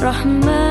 Rahman